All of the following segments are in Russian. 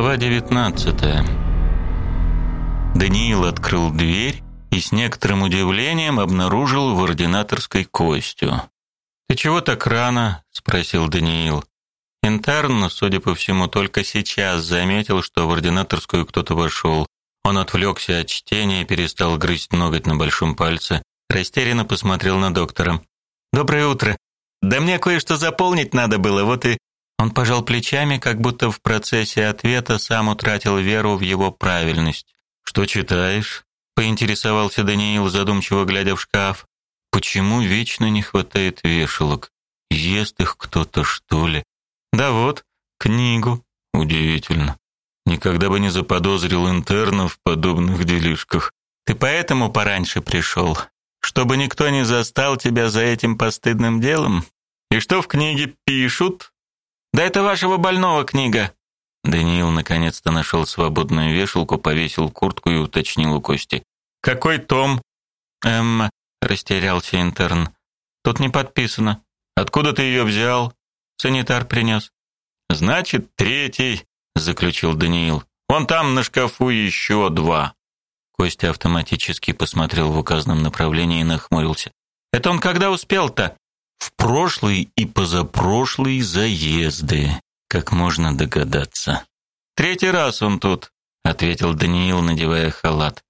Глава 19. Даниил открыл дверь и с некоторым удивлением обнаружил в ординаторской Костю. "Ты чего так рано?" спросил Даниил. Интерн, судя по всему, только сейчас заметил, что в ординаторскую кто-то вошел. Он отвлекся от чтения и перестал грызть ноготь на большом пальце. Растерянно посмотрел на доктора. "Доброе утро. Да мне кое-что заполнить надо было, вот и он пожал плечами, как будто в процессе ответа сам утратил веру в его правильность. Что читаешь? поинтересовался Даниил, задумчиво глядя в шкаф. Почему вечно не хватает вешалок? Ест их кто-то, что ли? Да вот, книгу. Удивительно. Никогда бы не заподозрил интернов в подобных делишках. Ты поэтому пораньше пришел, чтобы никто не застал тебя за этим постыдным делом? И что в книге пишут? Да это вашего больного книга. Даниил наконец-то нашел свободную вешалку, повесил куртку и уточнил у Кости. Какой том? Эм, растерялся интерн. Тут не подписано. Откуда ты ее взял? Санитар принес. Значит, третий, заключил Даниил. Вон там на шкафу еще два. Костя автоматически посмотрел в указанном направлении и нахмурился. Это он когда успел-то? В прошлый и позапрошлый заезды, как можно догадаться. Третий раз он тут, ответил Даниил, надевая халат.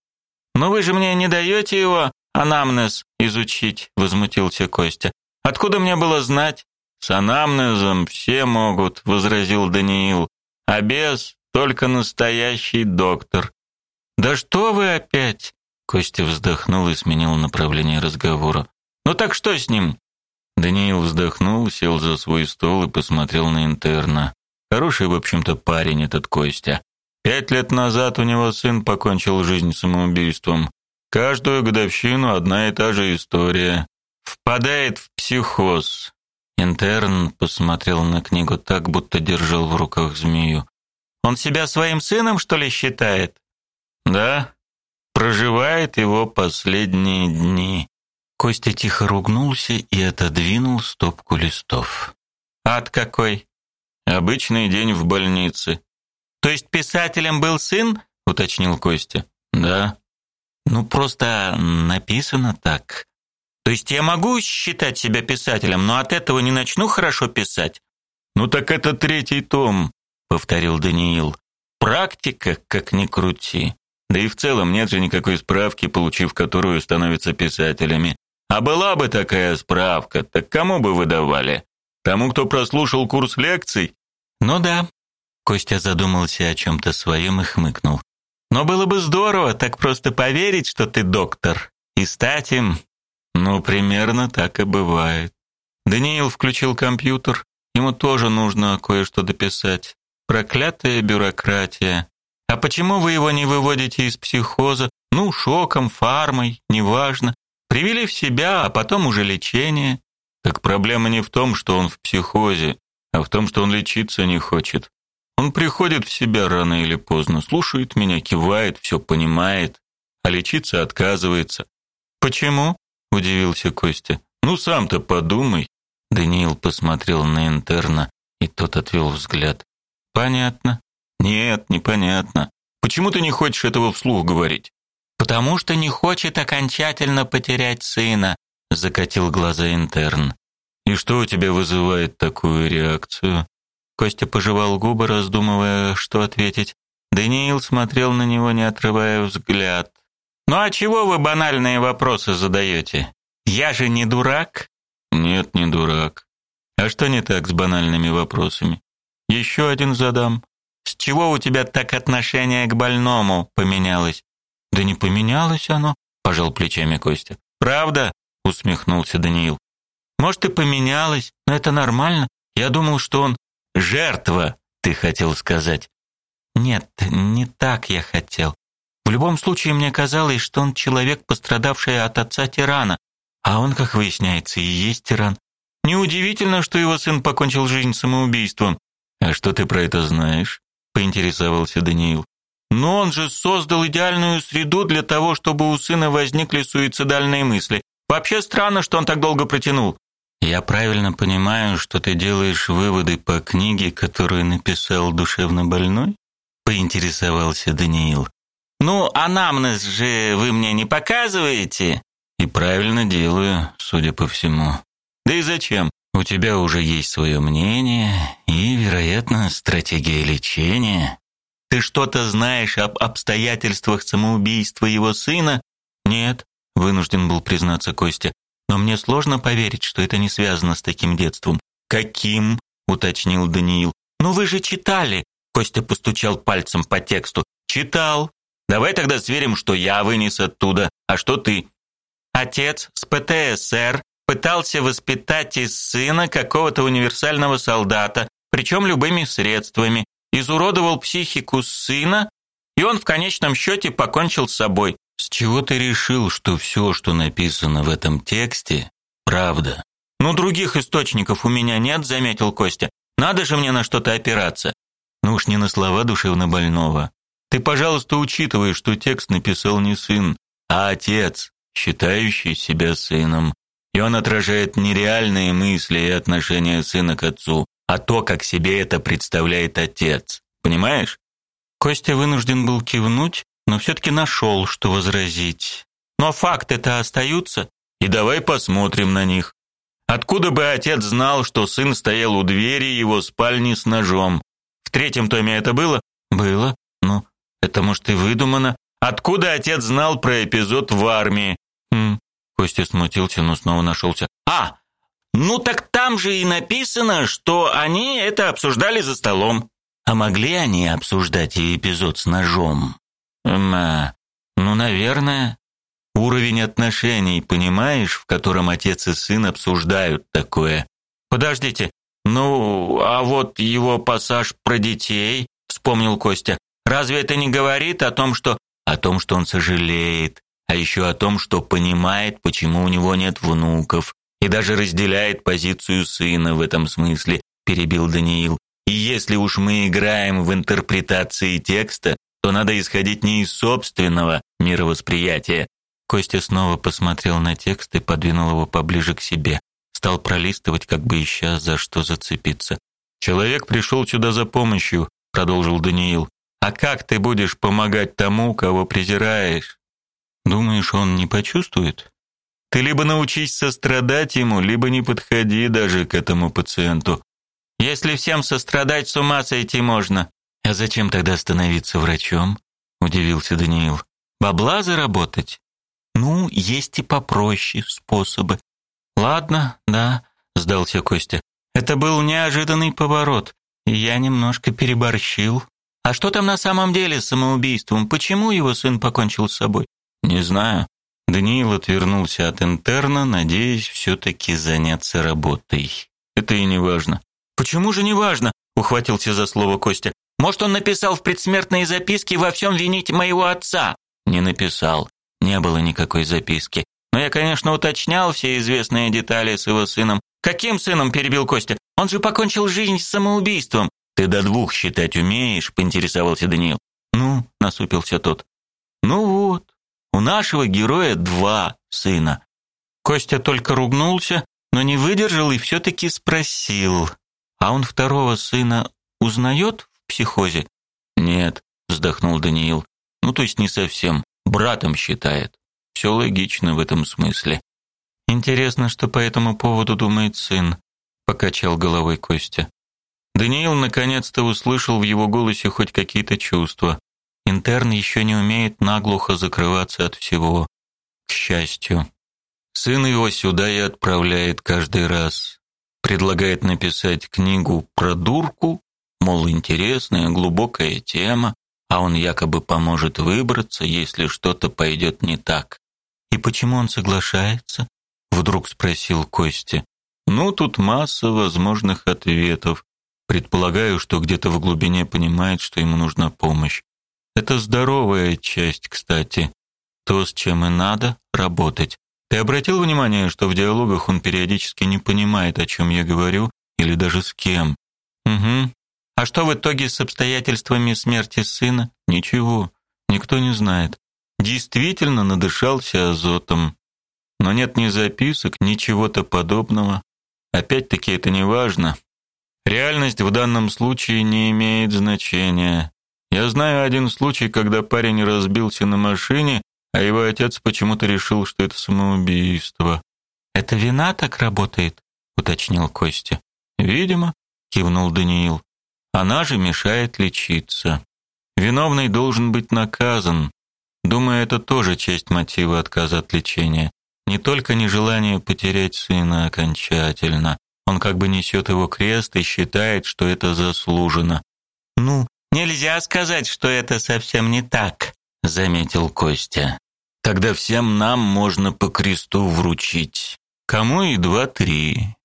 Но вы же мне не даете его анамнез изучить, возмутился Костя. Откуда мне было знать? С анамнезом все могут, возразил Даниил. А без только настоящий доктор. Да что вы опять? Костя вздохнул и сменил направление разговора. Ну так что с ним? Даниил вздохнул, сел за свой стол и посмотрел на интерна. Хороший, в общем-то, парень этот Костя. Пять лет назад у него сын покончил жизнь самоубийством. Каждую годовщину одна и та же история. Впадает в психоз. Интерн посмотрел на книгу так, будто держал в руках змею. Он себя своим сыном, что ли, считает? Да. Проживает его последние дни. Костя тихо ругнулся и отодвинул стопку листов. Ад какой! Обычный день в больнице. То есть писателем был сын? уточнил Костя. Да. Ну просто написано так. То есть я могу считать себя писателем, но от этого не начну хорошо писать. Ну так это третий том, повторил Даниил. Практика, как ни крути. Да и в целом нет же никакой справки, получив которую становятся писателями. А была бы такая справка, так кому бы выдавали? Тому, кто прослушал курс лекций? Ну да. Костя задумался о чем то своем и хмыкнул. Но было бы здорово так просто поверить, что ты доктор и стать им. Ну, примерно так и бывает. Даниил включил компьютер. Ему тоже нужно кое-что дописать. Проклятая бюрократия. А почему вы его не выводите из психоза? Ну, шоком, фармой, неважно. Привели в себя, а потом уже лечение. Так проблема не в том, что он в психозе, а в том, что он лечиться не хочет. Он приходит в себя рано или поздно, слушает меня, кивает, все понимает, а лечиться отказывается. Почему? удивился Костя. Ну сам-то подумай. Даниил посмотрел на интерна, и тот отвел взгляд. Понятно. Нет, непонятно. Почему ты не хочешь этого вслух говорить? Потому что не хочет окончательно потерять сына, закатил глаза интерн. И что у тебя вызывает такую реакцию? Костя пожевал губы, раздумывая, что ответить. Даниил смотрел на него, не отрывая взгляд. Ну а чего вы банальные вопросы задаете? Я же не дурак? Нет, не дурак. А что не так с банальными вопросами? Еще один задам. С чего у тебя так отношение к больному поменялось? Да не поменялось оно, пожал плечами Костя. Правда? усмехнулся Даниил. Может и поменялось, но это нормально. Я думал, что он жертва, ты хотел сказать. Нет, не так я хотел. В любом случае мне казалось, что он человек, пострадавший от отца тирана, а он, как выясняется, и есть тиран. Неудивительно, что его сын покончил жизнь самоубийством. А что ты про это знаешь? поинтересовался Даниил. Но он же создал идеальную среду для того, чтобы у сына возникли суицидальные мысли. Вообще странно, что он так долго протянул. Я правильно понимаю, что ты делаешь выводы по книге, которую написал душевно больной? поинтересовался Даниил. Ну, анамнез же вы мне не показываете? И правильно делаю, судя по всему. Да и зачем? У тебя уже есть свое мнение и, вероятно, стратегия лечения. Ты что-то знаешь об обстоятельствах самоубийства его сына? Нет, вынужден был признаться Костя. Но мне сложно поверить, что это не связано с таким детством. Каким? уточнил Даниил. Ну вы же читали. Костя постучал пальцем по тексту. Читал. Давай тогда сверим, что я вынес оттуда, а что ты. Отец с ПТСР пытался воспитать из сына какого-то универсального солдата, причем любыми средствами, изуродовал психику сына, и он в конечном счете покончил с собой. С чего ты решил, что все, что написано в этом тексте, правда? Ну других источников у меня нет, заметил Костя. Надо же мне на что-то опираться. Ну уж не на слова душевно больного. Ты, пожалуйста, учитывай, что текст написал не сын, а отец, считающий себя сыном. И он отражает не реальные мысли и отношения сына к отцу, а то, как себе это представляет отец. Понимаешь? Костя вынужден был кивнуть, но все таки нашел, что возразить. Но факты-то остаются, и давай посмотрим на них. Откуда бы отец знал, что сын стоял у двери его спальни с ножом? В третьем томе это было? Было. Ну, это может и выдумано. Откуда отец знал про эпизод в армии? Хм. Костя смутился, но снова нашелся. А, ну так там же и написано, что они это обсуждали за столом. А могли они обсуждать и эпизод с ножом? Ма, ну, наверное. Уровень отношений, понимаешь, в котором отец и сын обсуждают такое. Подождите. Ну, а вот его пассаж про детей, вспомнил Костя. Разве это не говорит о том, что о том, что он сожалеет, а еще о том, что понимает, почему у него нет внуков, и даже разделяет позицию сына в этом смысле, перебил Даниил. И если уж мы играем в интерпретации текста, то надо исходить не из собственного мировосприятия. Костя снова посмотрел на текст и подвинул его поближе к себе. Стал пролистывать, как бы ища за что зацепиться. Человек пришел сюда за помощью, продолжил Даниил. А как ты будешь помогать тому, кого презираешь? Думаешь, он не почувствует? Ты либо научись сострадать ему, либо не подходи даже к этому пациенту. Если всем сострадать, с ума сойти можно. А зачем тогда становиться врачом? удивился Даниил. Бабла заработать? Ну, есть и попроще способы. Ладно, да, сдался Костя. Это был неожиданный поворот, и я немножко переборщил. А что там на самом деле с самоубийством? Почему его сын покончил с собой? Не знаю. Даниил отвернулся от интерна, надеясь все таки заняться работой. Это и не важно. Почему же не важно? ухватился за слово Костя. Может, он написал в предсмертной записке во всем винить моего отца? Не написал. Не было никакой записки. Но я, конечно, уточнял все известные детали с его сыном. Каким сыном перебил Костя? Он же покончил жизнь с самоубийством. Ты до двух считать умеешь? поинтересовался Даниил. Ну, насупился тот. Ну вот, у нашего героя два сына. Костя только ругнулся, но не выдержал и все таки спросил: "А он второго сына узнает в психозе?" "Нет", вздохнул Даниил. "Ну, то есть не совсем. Братом считает. Все логично в этом смысле". Интересно, что по этому поводу думает сын, покачал головой Костя. Даниил наконец-то услышал в его голосе хоть какие-то чувства. Интерн еще не умеет наглухо закрываться от всего, к счастью. Сын его сюда и отправляет каждый раз. Предлагает написать книгу про дурку, мол, интересная, глубокая тема, а он якобы поможет выбраться, если что-то пойдет не так. И почему он соглашается? вдруг спросил Костя. Ну, тут масса возможных ответов. Предполагаю, что где-то в глубине понимает, что ему нужна помощь. Это здоровая часть, кстати. То, с чем и надо работать. Ты обратил внимание, что в диалогах он периодически не понимает, о чем я говорю, или даже с кем? Угу. А что в итоге с обстоятельствами смерти сына? Ничего. Никто не знает. Действительно надышался азотом. Но нет ни записок, ни чего-то подобного. Опять-таки это не важно. Реальность в данном случае не имеет значения. Я знаю один случай, когда парень разбился на машине, а его отец почему-то решил, что это самоубийство. Это вина так работает, уточнил Костя. Видимо, кивнул Даниил. Она же мешает лечиться. Виновный должен быть наказан. Думаю, это тоже часть мотива отказа от лечения. Не только нежелание потерять сына окончательно. Он как бы несет его крест и считает, что это заслужено. Ну, нельзя сказать, что это совсем не так, заметил Костя. Тогда всем нам можно по кресту вручить. Кому и два-три.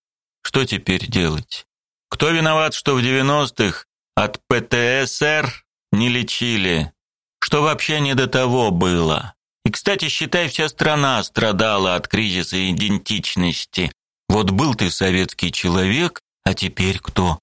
Что теперь делать? Кто виноват, что в девяностых от ПТСР не лечили? Что вообще не до того было? И, кстати, считай, вся страна страдала от кризиса идентичности. Вот был ты советский человек, а теперь кто?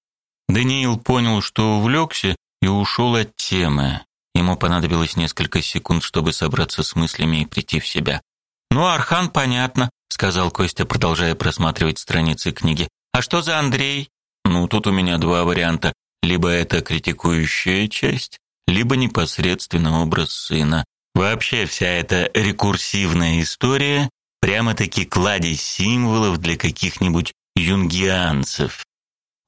Даниил понял, что увлекся и ушел от темы. Ему понадобилось несколько секунд, чтобы собраться с мыслями и прийти в себя. Ну, Архан, понятно, сказал Костя, продолжая просматривать страницы книги. А что за Андрей? Ну, тут у меня два варианта. Либо это критикующая часть, либо непосредственно образ сына. Вообще вся эта рекурсивная история прямо-таки кладезь символов для каких-нибудь юнгианцев.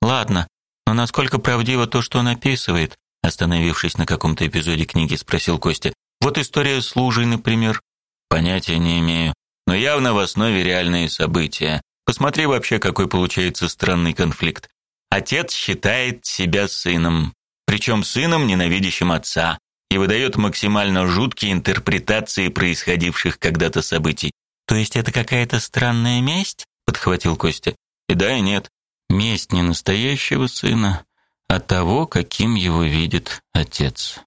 Ладно, но насколько правдиво то, что он описывает? Остановившись на каком-то эпизоде книги, спросил Костя. Вот история с лужей, например. Понятия не имею, но явно в основе реальные события. Посмотри вообще, какой получается странный конфликт. Отец считает себя сыном, причем сыном, ненавидящим отца и выдает максимально жуткие интерпретации происходивших когда-то событий. То есть это какая-то странная месть? подхватил Костя. И да, и нет. Месть не настоящего сына, а того, каким его видит отец.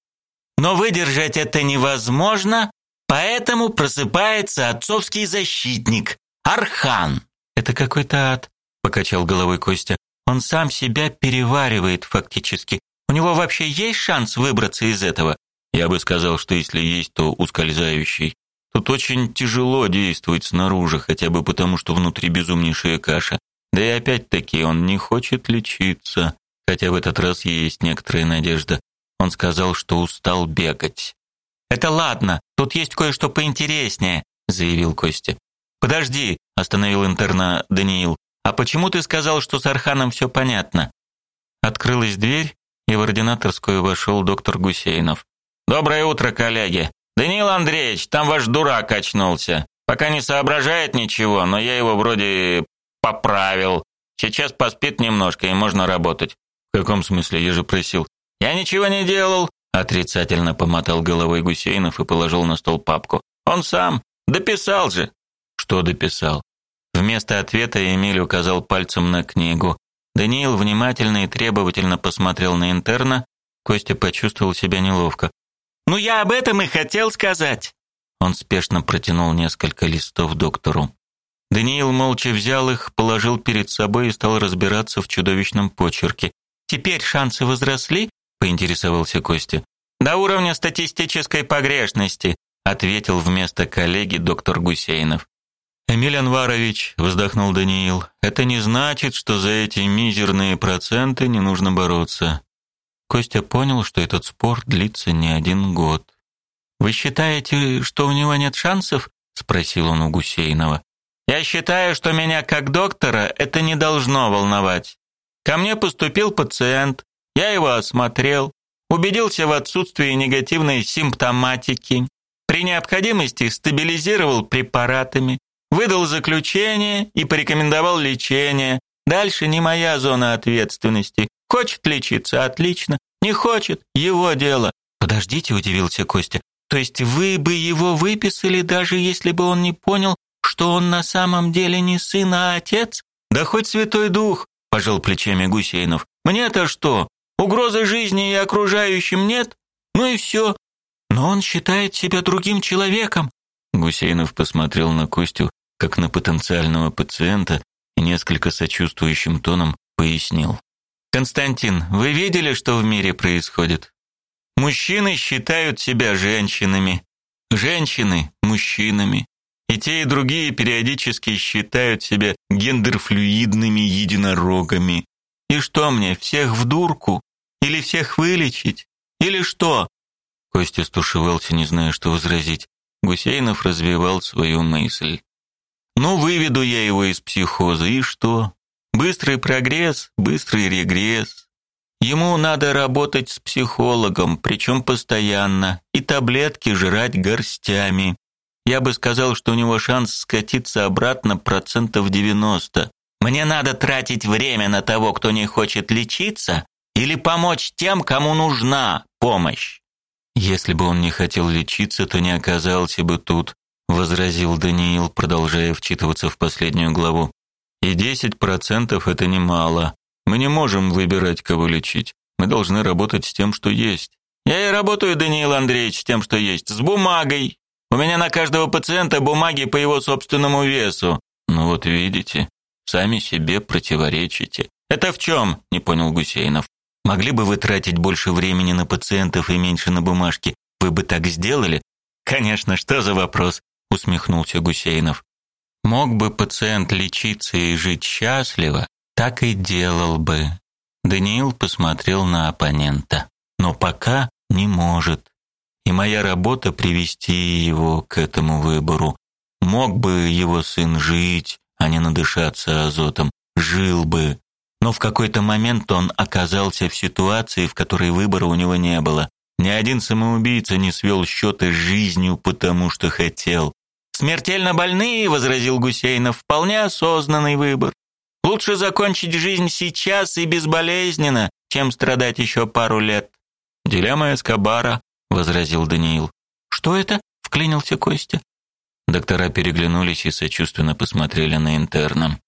Но выдержать это невозможно, поэтому просыпается отцовский защитник Архан. Это какой-то ад, покачал головой Костя. Он сам себя переваривает фактически. У него вообще есть шанс выбраться из этого? Я бы сказал, что если есть, то ускользающий. Тут очень тяжело действовать снаружи, хотя бы потому, что внутри безумнейшая каша. Да и опять-таки он не хочет лечиться, хотя в этот раз есть некоторая надежда. Он сказал, что устал бегать. Это ладно, тут есть кое-что поинтереснее, заявил Костя. Подожди, остановил интерна Даниил. А почему ты сказал, что с Арханом все понятно? Открылась дверь, и в ординаторскую вошел доктор Гусейнов. Доброе утро, коллеги. Даниил Андреевич, там ваш дурак очнулся. Пока не соображает ничего, но я его вроде поправил. Сейчас поспит немножко и можно работать. В каком смысле? Я же просил. Я ничего не делал, отрицательно помотал головой Гусейнов и положил на стол папку. Он сам дописал же. Что дописал? Вместо ответа Эмиль указал пальцем на книгу. Даниил внимательно и требовательно посмотрел на интерна. Костя почувствовал себя неловко. Ну я об этом и хотел сказать. Он спешно протянул несколько листов доктору. Даниил молча взял их, положил перед собой и стал разбираться в чудовищном почерке. Теперь шансы возросли? поинтересовался Костя. До уровня статистической погрешности, ответил вместо коллеги доктор Гусейнов. Эмиль Анварович, вздохнул Даниил. Это не значит, что за эти мизерные проценты не нужно бороться. Костя понял, что этот спор длится не один год. Вы считаете, что у него нет шансов? спросил он у Гусейнова. Я считаю, что меня как доктора это не должно волновать. Ко мне поступил пациент, я его осмотрел, убедился в отсутствии негативной симптоматики, при необходимости стабилизировал препаратами, выдал заключение и порекомендовал лечение. Дальше не моя зона ответственности. Хочет лечиться отлично, не хочет его дело. Подождите, удивился Костя. То есть вы бы его выписали, даже если бы он не понял, что он на самом деле не сын, а отец? Да хоть Святой Дух, пожал плечами Гусейнов. Мне-то что? Угрозы жизни и окружающим нет? Ну и все. Но он считает себя другим человеком. Гусейнов посмотрел на Костю как на потенциального пациента и несколько сочувствующим тоном пояснил. Константин, вы видели, что в мире происходит? Мужчины считают себя женщинами, женщины мужчинами. И те, и другие периодически считают себя гендерфлюидными единорогами. И что мне, всех в дурку или всех вылечить? Или что? Костя стушевался, не зная, что возразить. Гусейнов развивал свою мысль. Ну, выведу я его из психоза, и что? Быстрый прогресс, быстрый регресс. Ему надо работать с психологом, причем постоянно, и таблетки жрать горстями. Я бы сказал, что у него шанс скатиться обратно процентов 90. Мне надо тратить время на того, кто не хочет лечиться, или помочь тем, кому нужна помощь. Если бы он не хотел лечиться, то не оказался бы тут, возразил Даниил, продолжая вчитываться в последнюю главу. И 10% это немало. Мы не можем выбирать, кого лечить. Мы должны работать с тем, что есть. Я и работаю, Даниил Андреевич, с тем, что есть, с бумагой. У меня на каждого пациента бумаги по его собственному весу. Ну вот видите, сами себе противоречите. Это в чем? не понял Гусейнов. Могли бы вы тратить больше времени на пациентов и меньше на бумажки? Вы бы так сделали? Конечно, что за вопрос? усмехнулся Гусейнов. Мог бы пациент лечиться и жить счастливо, так и делал бы. Даниил посмотрел на оппонента. Но пока не может. И моя работа привести его к этому выбору. Мог бы его сын жить, а не надышаться азотом. Жил бы. Но в какой-то момент он оказался в ситуации, в которой выбора у него не было. Ни один самоубийца не свел счеты с жизнью, потому что хотел. Смертельно больные, возразил Гусейнов, вполне осознанный выбор. Лучше закончить жизнь сейчас и безболезненно, чем страдать еще пару лет. Дилемма Эскобара, возразил Даниил. Что это? вклинился Костя. Доктора переглянулись и сочувственно посмотрели на интерна.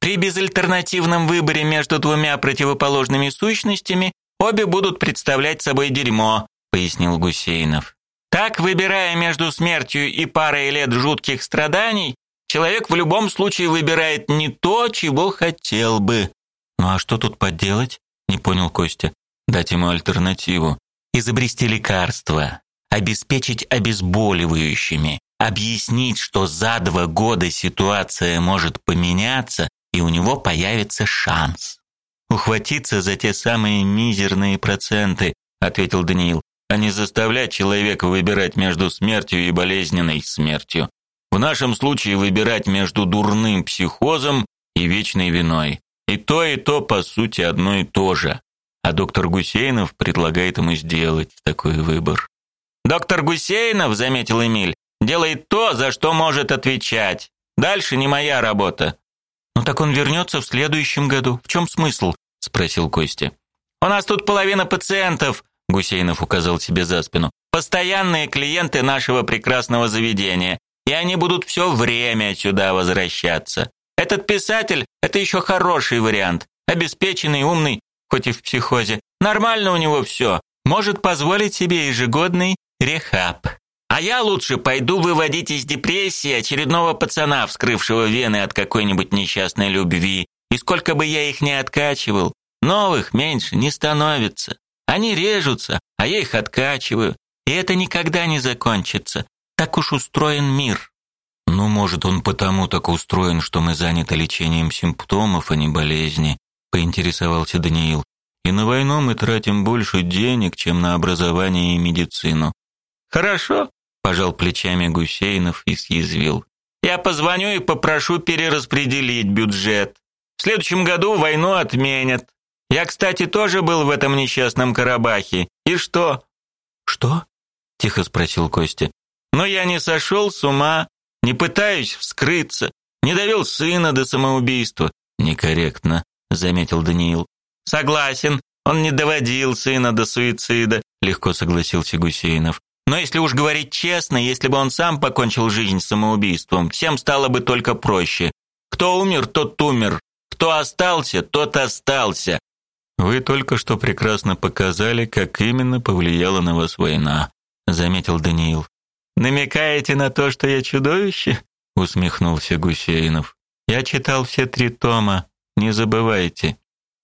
При безальтернативном выборе между двумя противоположными сущностями обе будут представлять собой дерьмо, пояснил Гусейнов. Так, выбирая между смертью и парой лет жутких страданий, человек в любом случае выбирает не то, чего хотел бы. Ну а что тут поделать? не понял Костя. Дать ему альтернативу, изобрести лекарства, обеспечить обезболивающими, объяснить, что за два года ситуация может поменяться, и у него появится шанс. Ухватиться за те самые мизерные проценты, ответил Даниил, а не заставлять человека выбирать между смертью и болезненной смертью. В нашем случае выбирать между дурным психозом и вечной виной. И то, и то по сути одно и то же. А доктор Гусейнов предлагает ему сделать такой выбор. Доктор Гусейнов, заметил Эмиль, делает то, за что может отвечать. Дальше не моя работа. Ну так он вернется в следующем году. В чем смысл? спросил Костя. У нас тут половина пациентов, Гусейнов указал себе за спину. Постоянные клиенты нашего прекрасного заведения, и они будут все время сюда возвращаться. Этот писатель это еще хороший вариант. Обеспеченный, умный, хоть и в психозе. Нормально у него все. Может позволить себе ежегодный рехаб. А я лучше пойду выводить из депрессии очередного пацана, вскрывшего вены от какой-нибудь несчастной любви. И сколько бы я их ни откачивал, новых меньше не становится. Они режутся, а я их откачиваю. И это никогда не закончится. Так уж устроен мир. Ну, может, он потому так устроен, что мы заняты лечением симптомов, а не болезни, поинтересовался Даниил. И на войну мы тратим больше денег, чем на образование и медицину. Хорошо, пожал плечами Гусейнов и съязвил. Я позвоню и попрошу перераспределить бюджет. В следующем году войну отменят. Я, кстати, тоже был в этом несчастном Карабахе. И что? Что? тихо спросил Костя. Но я не сошел с ума, не пытаюсь вскрыться, не довел сына до самоубийства. Некорректно, заметил Даниил. Согласен, он не доводил сына до суицида, легко согласился Гусейнов. Но если уж говорить честно, если бы он сам покончил жизнь самоубийством, всем стало бы только проще. Кто умер, тот умер. Кто остался, тот остался. Вы только что прекрасно показали, как именно повлияла на вас война, заметил Даниил. Намекаете на то, что я чудовище? усмехнулся Гусейнов. Я читал все три тома, не забывайте.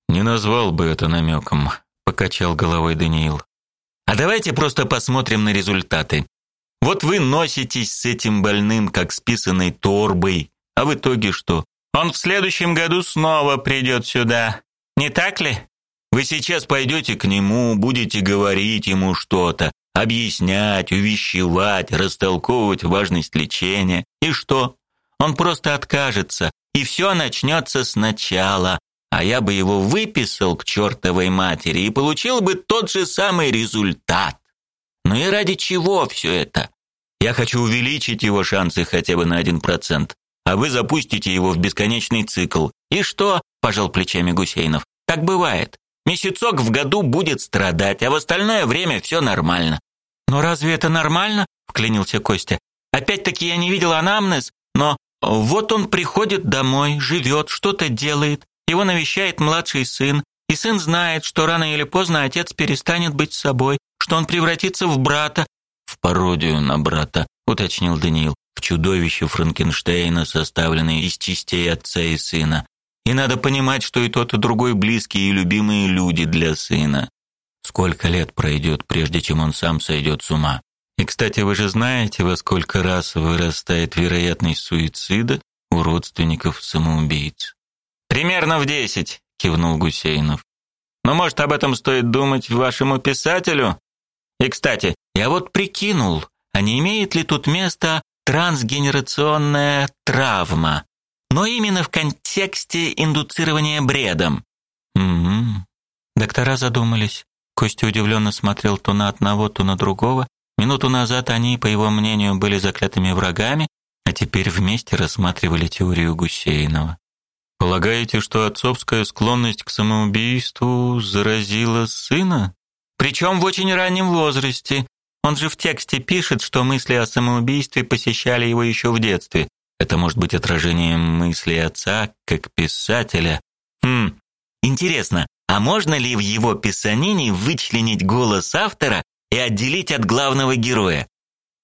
Не назвал бы это намеком», — покачал головой Даниил. А давайте просто посмотрим на результаты. Вот вы носитесь с этим больным как с писаной торбой, а в итоге что? Он в следующем году снова придет сюда. Не так ли? Вы сейчас пойдете к нему, будете говорить ему что-то, объяснять, увещевать, растолковывать важность лечения. И что? Он просто откажется, и все начнется сначала. А я бы его выписал к чертовой матери и получил бы тот же самый результат. Ну и ради чего все это? Я хочу увеличить его шансы хотя бы на один процент, а вы запустите его в бесконечный цикл. И что? пожал плечами Гусейнов. Так бывает. Месяцок в году будет страдать, а в остальное время все нормально. Но разве это нормально? вклинился Костя. Опять-таки я не видел анамнез, но вот он приходит домой, живет, что-то делает, его навещает младший сын, и сын знает, что рано или поздно отец перестанет быть собой, что он превратится в брата, в пародию на брата, уточнил Даниил, в чудовище Франкенштейна, составленное из частей отца и сына. И надо понимать, что и тот, и другой близкие и любимые люди для сына. Сколько лет пройдет, прежде чем он сам сойдет с ума? И, кстати, вы же знаете, во сколько раз вырастает вероятность суицида у родственников самоубийц. Примерно в десять, кивнул Гусейнов. Но может, об этом стоит думать вашему писателю? И, кстати, я вот прикинул, а не имеет ли тут место трансгенерационная травма? но именно в контексте индуцирования бредом. Угу. Доктора задумались. Костя удивленно смотрел то на одного, то на другого. Минуту назад они, по его мнению, были заклятыми врагами, а теперь вместе рассматривали теорию Гусейнова. Полагаете, что отцовская склонность к самоубийству заразила сына? Причем в очень раннем возрасте. Он же в тексте пишет, что мысли о самоубийстве посещали его еще в детстве. Это может быть отражением мысли отца как писателя. Хм. Интересно, а можно ли в его писанине вычленить голос автора и отделить от главного героя?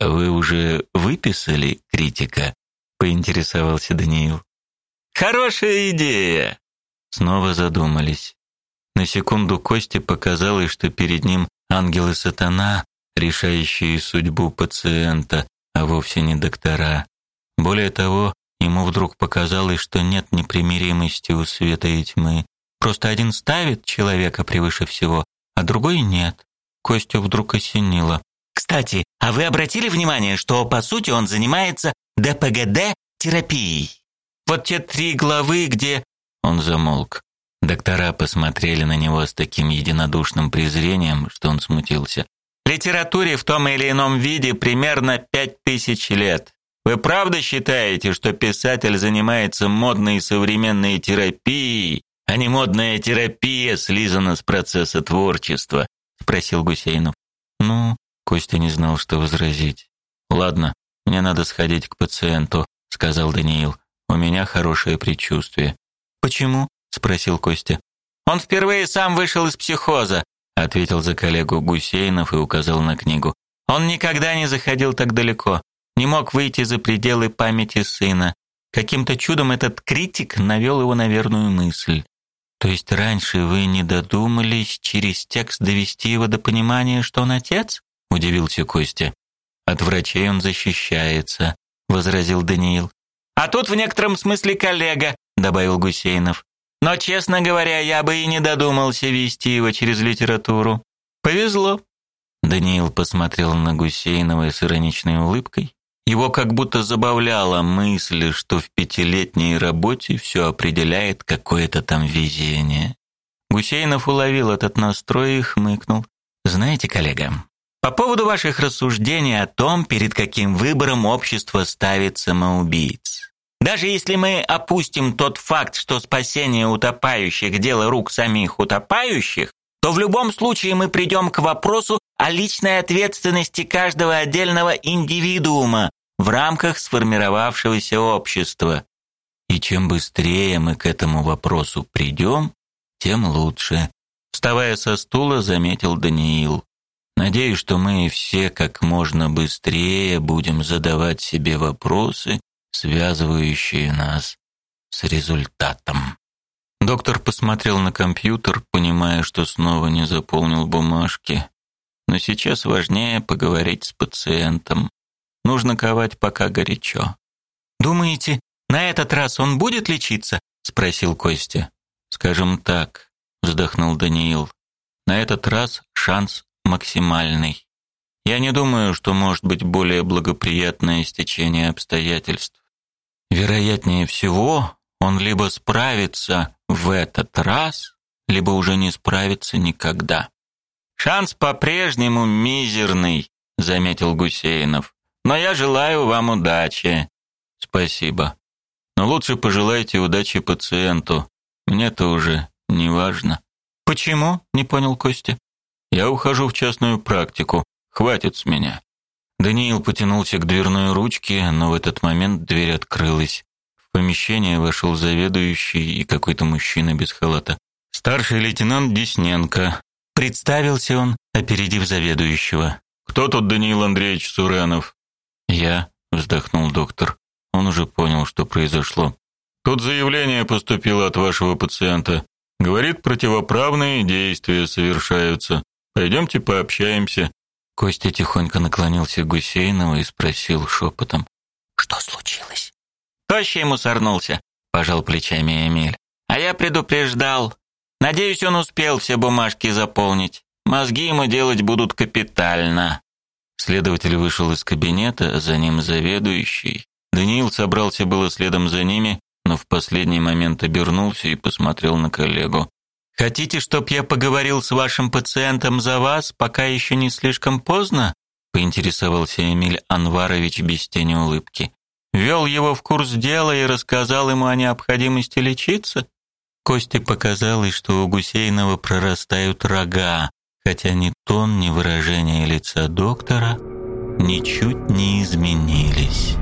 Вы уже выписали критика? поинтересовался Даниил. Хорошая идея. Снова задумались. На секунду Косте показалось, что перед ним ангел и сатана, решающие судьбу пациента, а вовсе не доктора. Более того, ему вдруг показалось, что нет непримиримости у света и тьмы. Просто один ставит человека превыше всего, а другой нет. Костю вдруг осенило. Кстати, а вы обратили внимание, что по сути он занимается ДПГД-терапией? Вот те три главы, где он замолк. Доктора посмотрели на него с таким единодушным презрением, что он смутился. Литературе в том или ином виде примерно пять тысяч лет. Вы правда считаете, что писатель занимается модной современной терапией, а не модная терапия слизана с процесса творчества? Спросил Гусейнов. Ну, Костя не знал, что возразить. Ладно, мне надо сходить к пациенту, сказал Даниил. У меня хорошее предчувствие. Почему? спросил Костя. Он впервые сам вышел из психоза, ответил за коллегу Гусейнов и указал на книгу. Он никогда не заходил так далеко не мог выйти за пределы памяти сына. Каким-то чудом этот критик навел его на верную мысль. То есть раньше вы не додумались через текст довести его до понимания, что он отец? удивился Костя. От врачей он защищается, возразил Даниил. А тут в некотором смысле коллега, добавил Гусейнов. Но, честно говоря, я бы и не додумался вести его через литературу. Повезло. Даниил посмотрел на Гусейнова с ироничной улыбкой. Его как будто забавляла мысль, что в пятилетней работе все определяет какое-то там везение. Гусейнов уловил этот настрой и хмыкнул. «Знаете, коллега, по поводу ваших рассуждений о том, перед каким выбором общество ставит самоубийц. Даже если мы опустим тот факт, что спасение утопающих – дело рук самих утопающих, то в любом случае мы придем к вопросу о личной ответственности каждого отдельного индивидуума в рамках сформировавшегося общества. И чем быстрее мы к этому вопросу придем, тем лучше. Вставая со стула, заметил Даниил. Надеюсь, что мы все как можно быстрее будем задавать себе вопросы, связывающие нас с результатом. Доктор посмотрел на компьютер, понимая, что снова не заполнил бумажки. Но сейчас важнее поговорить с пациентом. Нужно ковать пока горячо. Думаете, на этот раз он будет лечиться? спросил Костя. Скажем так, вздохнул Даниил. На этот раз шанс максимальный. Я не думаю, что может быть более благоприятное стечение обстоятельств. Вероятнее всего, он либо справится в этот раз, либо уже не справится никогда. Шанс по-прежнему мизерный, заметил Гусейнов. Но я желаю вам удачи. Спасибо. Но лучше пожелайте удачи пациенту. Мне-то уже не важно. Почему? Не понял Костя. Я ухожу в частную практику. Хватит с меня. Даниил потянулся к дверной ручке, но в этот момент дверь открылась. В помещение вошел заведующий и какой-то мужчина без халата. Старший лейтенант Десненко. Представился он, опередив заведующего. Кто тут Даниил Андреевич Суранов? Я, вздохнул доктор. Он уже понял, что произошло. Тут заявление поступило от вашего пациента. Говорит, противоправные действия совершаются. Пойдемте пообщаемся. Костя тихонько наклонился к Гусейнову и спросил шепотом. «Что случилось?» «Тощий ему сорнулся», — пожал плечами Эмиль. «А я предупреждал. Надеюсь, он успел все бумажки заполнить. Мозги ему делать будут капитально». Следователь вышел из кабинета, за ним заведующий. Даниил собрался было следом за ними, но в последний момент обернулся и посмотрел на коллегу. Хотите, чтоб я поговорил с вашим пациентом за вас, пока еще не слишком поздно? поинтересовался Эмиль Анварович без тени улыбки. Вел его в курс дела и рассказал ему о необходимости лечиться? Косте показалось, что у Гусейнова прорастают рога, хотя ни тон, ни выражение лица доктора ничуть не изменились.